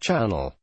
channel.